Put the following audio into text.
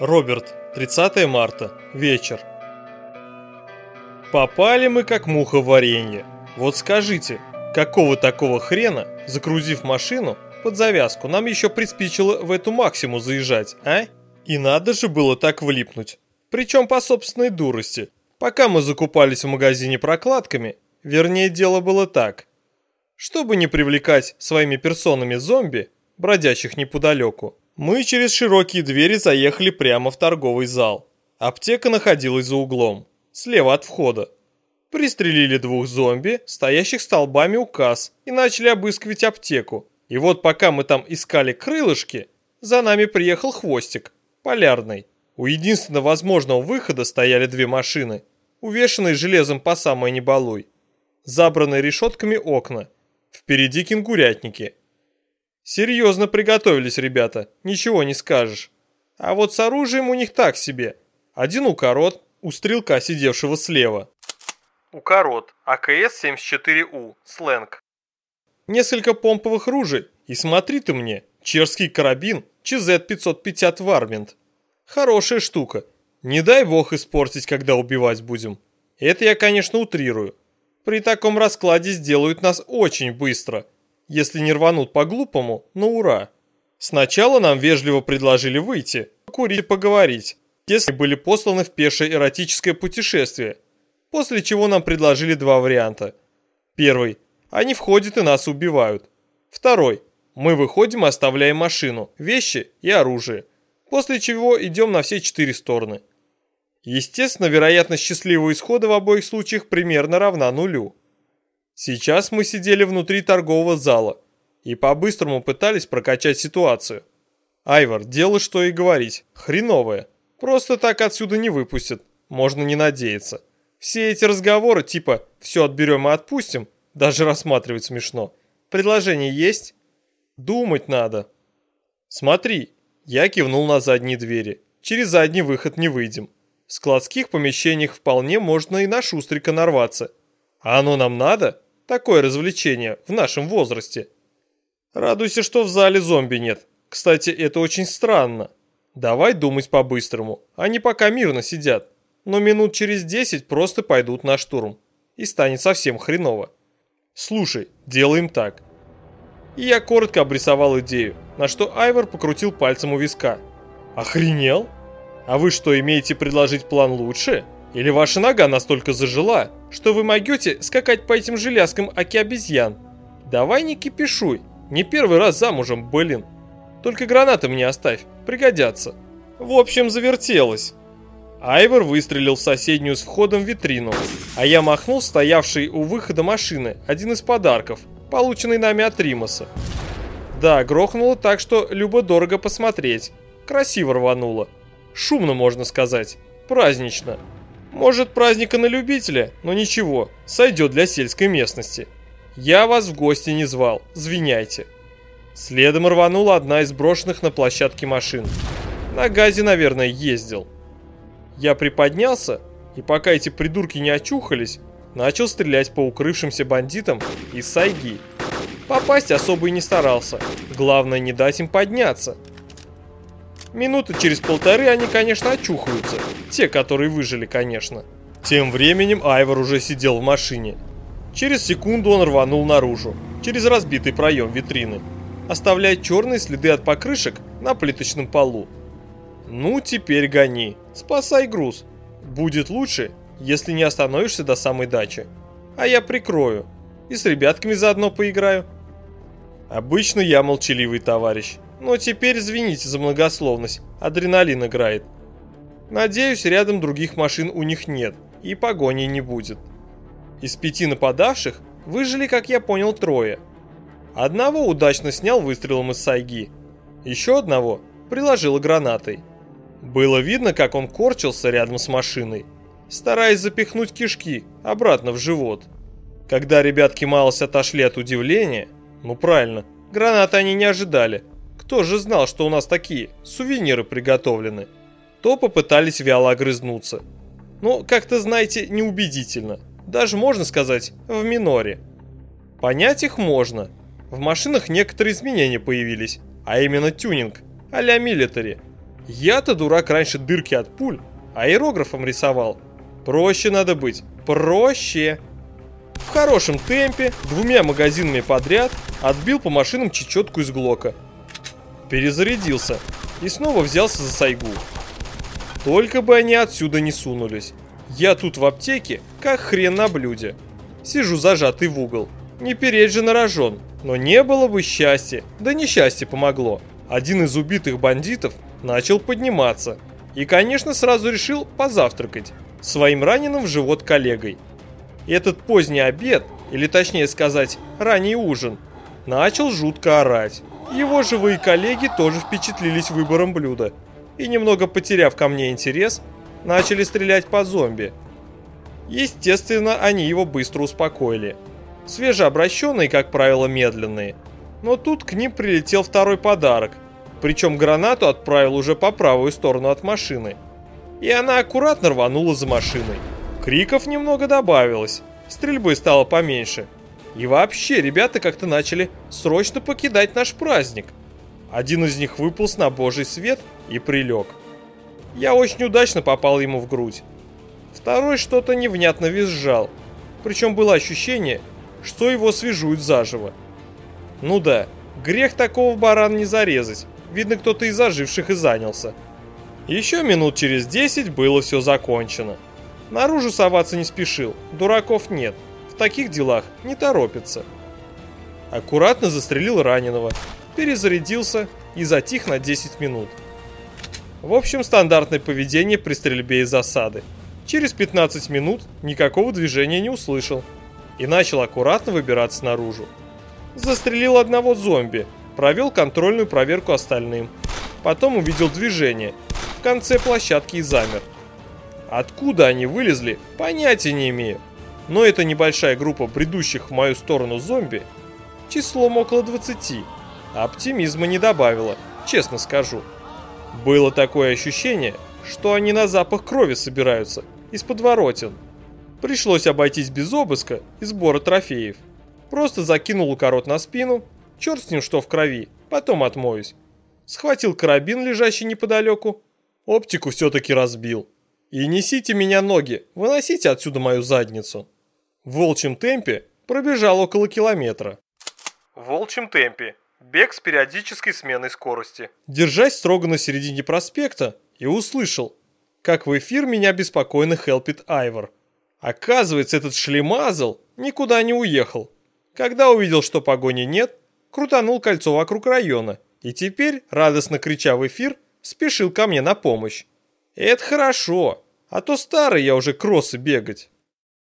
Роберт, 30 марта, вечер. Попали мы как муха в варенье. Вот скажите, какого такого хрена, загрузив машину, под завязку, нам еще приспичило в эту максиму заезжать, а? И надо же было так влипнуть. Причем по собственной дурости. Пока мы закупались в магазине прокладками, вернее дело было так. Чтобы не привлекать своими персонами зомби, бродящих неподалеку, мы через широкие двери заехали прямо в торговый зал. Аптека находилась за углом, слева от входа. Пристрелили двух зомби, стоящих столбами у касс, и начали обыскивать аптеку. И вот пока мы там искали крылышки, за нами приехал хвостик, полярный. У единственного возможного выхода стояли две машины, увешанные железом по самой небалуй. Забранные решетками окна. Впереди кенгурятники – Серьезно приготовились ребята, ничего не скажешь. А вот с оружием у них так себе. Один укорот, у стрелка, сидевшего слева. Укорот, АКС-74У, сленг. Несколько помповых ружей, и смотри ты мне, чешский карабин ЧЗ-550 Вармент. Хорошая штука. Не дай бог испортить, когда убивать будем. Это я, конечно, утрирую. При таком раскладе сделают нас очень быстро – если не рванут по-глупому, но ура. Сначала нам вежливо предложили выйти, покурить и поговорить, если были посланы в пешее эротическое путешествие, после чего нам предложили два варианта. Первый – они входят и нас убивают. Второй – мы выходим и оставляем машину, вещи и оружие, после чего идем на все четыре стороны. Естественно, вероятность счастливого исхода в обоих случаях примерно равна нулю. Сейчас мы сидели внутри торгового зала и по-быстрому пытались прокачать ситуацию. Айвар, дело что и говорить, хреновое. Просто так отсюда не выпустят, можно не надеяться. Все эти разговоры типа «все отберем и отпустим» даже рассматривать смешно. Предложение есть? Думать надо. Смотри, я кивнул на задние двери. Через задний выход не выйдем. В складских помещениях вполне можно и на шустрика нарваться. А оно нам надо? Такое развлечение в нашем возрасте. Радуйся, что в зале зомби нет. Кстати, это очень странно. Давай думать по-быстрому. Они пока мирно сидят. Но минут через десять просто пойдут на штурм. И станет совсем хреново. Слушай, делаем так. И я коротко обрисовал идею, на что Айвор покрутил пальцем у виска. Охренел? А вы что, имеете предложить план лучше? Или ваша нога настолько зажила, что вы могете скакать по этим железкам оки обезьян? Давай не кипишуй, не первый раз замужем, блин. Только гранаты мне оставь, пригодятся. В общем, завертелось. Айвор выстрелил в соседнюю с входом витрину, а я махнул стоявший у выхода машины один из подарков, полученный нами от Римаса. Да, грохнуло так, что любо-дорого посмотреть. Красиво рвануло. Шумно, можно сказать. Празднично. Может, праздника на любителя, но ничего, сойдет для сельской местности. Я вас в гости не звал, звиняйте. Следом рванула одна из брошенных на площадке машин. На газе, наверное, ездил. Я приподнялся, и пока эти придурки не очухались, начал стрелять по укрывшимся бандитам из сайги. Попасть особо и не старался, главное не дать им подняться – Минуты через полторы они, конечно, очухаются. Те, которые выжили, конечно. Тем временем Айвор уже сидел в машине. Через секунду он рванул наружу, через разбитый проем витрины, оставляя черные следы от покрышек на плиточном полу. Ну, теперь гони, спасай груз. Будет лучше, если не остановишься до самой дачи. А я прикрою. И с ребятками заодно поиграю. Обычно я молчаливый товарищ. Но теперь извините за многословность, адреналин играет. Надеюсь, рядом других машин у них нет, и погони не будет. Из пяти нападавших выжили, как я понял, трое. Одного удачно снял выстрелом из сайги, еще одного приложил гранатой. Было видно, как он корчился рядом с машиной, стараясь запихнуть кишки обратно в живот. Когда ребятки малость отошли от удивления, ну правильно, гранаты они не ожидали, кто же знал, что у нас такие сувениры приготовлены? То попытались вяло огрызнуться. Но, как-то, знаете, неубедительно. Даже, можно сказать, в миноре. Понять их можно. В машинах некоторые изменения появились, а именно тюнинг, а-ля милитари. Я-то дурак раньше дырки от пуль аэрографом рисовал. Проще надо быть, проще. В хорошем темпе, двумя магазинами подряд, отбил по машинам чечетку из Глока. Перезарядился и снова взялся за сайгу. Только бы они отсюда не сунулись. Я тут в аптеке, как хрен на блюде. Сижу зажатый в угол. Не переть же на рожон. Но не было бы счастья, да несчастье помогло. Один из убитых бандитов начал подниматься. И, конечно, сразу решил позавтракать своим раненым в живот коллегой. Этот поздний обед, или точнее сказать, ранний ужин, начал жутко орать. Его живые коллеги тоже впечатлились выбором блюда и, немного потеряв ко мне интерес, начали стрелять по зомби. Естественно, они его быстро успокоили. Свежеобращенные, как правило, медленные. Но тут к ним прилетел второй подарок, причем гранату отправил уже по правую сторону от машины. И она аккуратно рванула за машиной. Криков немного добавилось, стрельбы стало поменьше. И вообще, ребята как-то начали срочно покидать наш праздник. Один из них выполз на божий свет и прилег. Я очень удачно попал ему в грудь. Второй что-то невнятно визжал. Причем было ощущение, что его свяжут заживо. Ну да, грех такого барана не зарезать. Видно, кто-то из оживших и занялся. Еще минут через десять было все закончено. Наружу соваться не спешил, дураков нет. Таких делах не торопится. Аккуратно застрелил раненого, перезарядился и затих на 10 минут. В общем, стандартное поведение при стрельбе из засады. Через 15 минут никакого движения не услышал и начал аккуратно выбираться наружу. Застрелил одного зомби, провел контрольную проверку остальным. Потом увидел движение в конце площадки и замер. Откуда они вылезли, понятия не имею. Но эта небольшая группа бредущих в мою сторону зомби числом около 20. Оптимизма не добавила, честно скажу. Было такое ощущение, что они на запах крови собираются, из подворотен. Пришлось обойтись без обыска и сбора трофеев. Просто закинул укорот на спину, черт с ним что в крови, потом отмоюсь. Схватил карабин, лежащий неподалеку, оптику все-таки разбил. И несите меня ноги, выносите отсюда мою задницу. В волчьем темпе пробежал около километра. В волчьем темпе. Бег с периодической сменой скорости. Держась строго на середине проспекта, и услышал, как в эфир меня беспокойно хелпит Айвор. Оказывается, этот шлемазл никуда не уехал. Когда увидел, что погони нет, крутанул кольцо вокруг района и теперь, радостно крича в эфир, спешил ко мне на помощь. Это хорошо, а то старый я уже кроссы бегать.